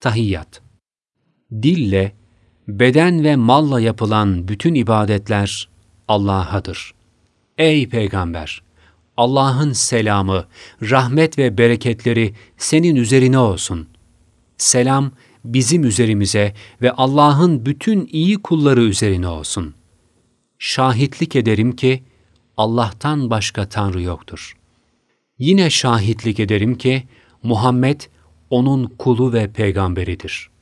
Tahiyyat Dille, beden ve malla yapılan bütün ibadetler Allah'adır. Ey Peygamber! Allah'ın selamı, rahmet ve bereketleri senin üzerine olsun. Selam bizim üzerimize ve Allah'ın bütün iyi kulları üzerine olsun. Şahitlik ederim ki Allah'tan başka Tanrı yoktur. Yine şahitlik ederim ki Muhammed onun kulu ve peygamberidir.''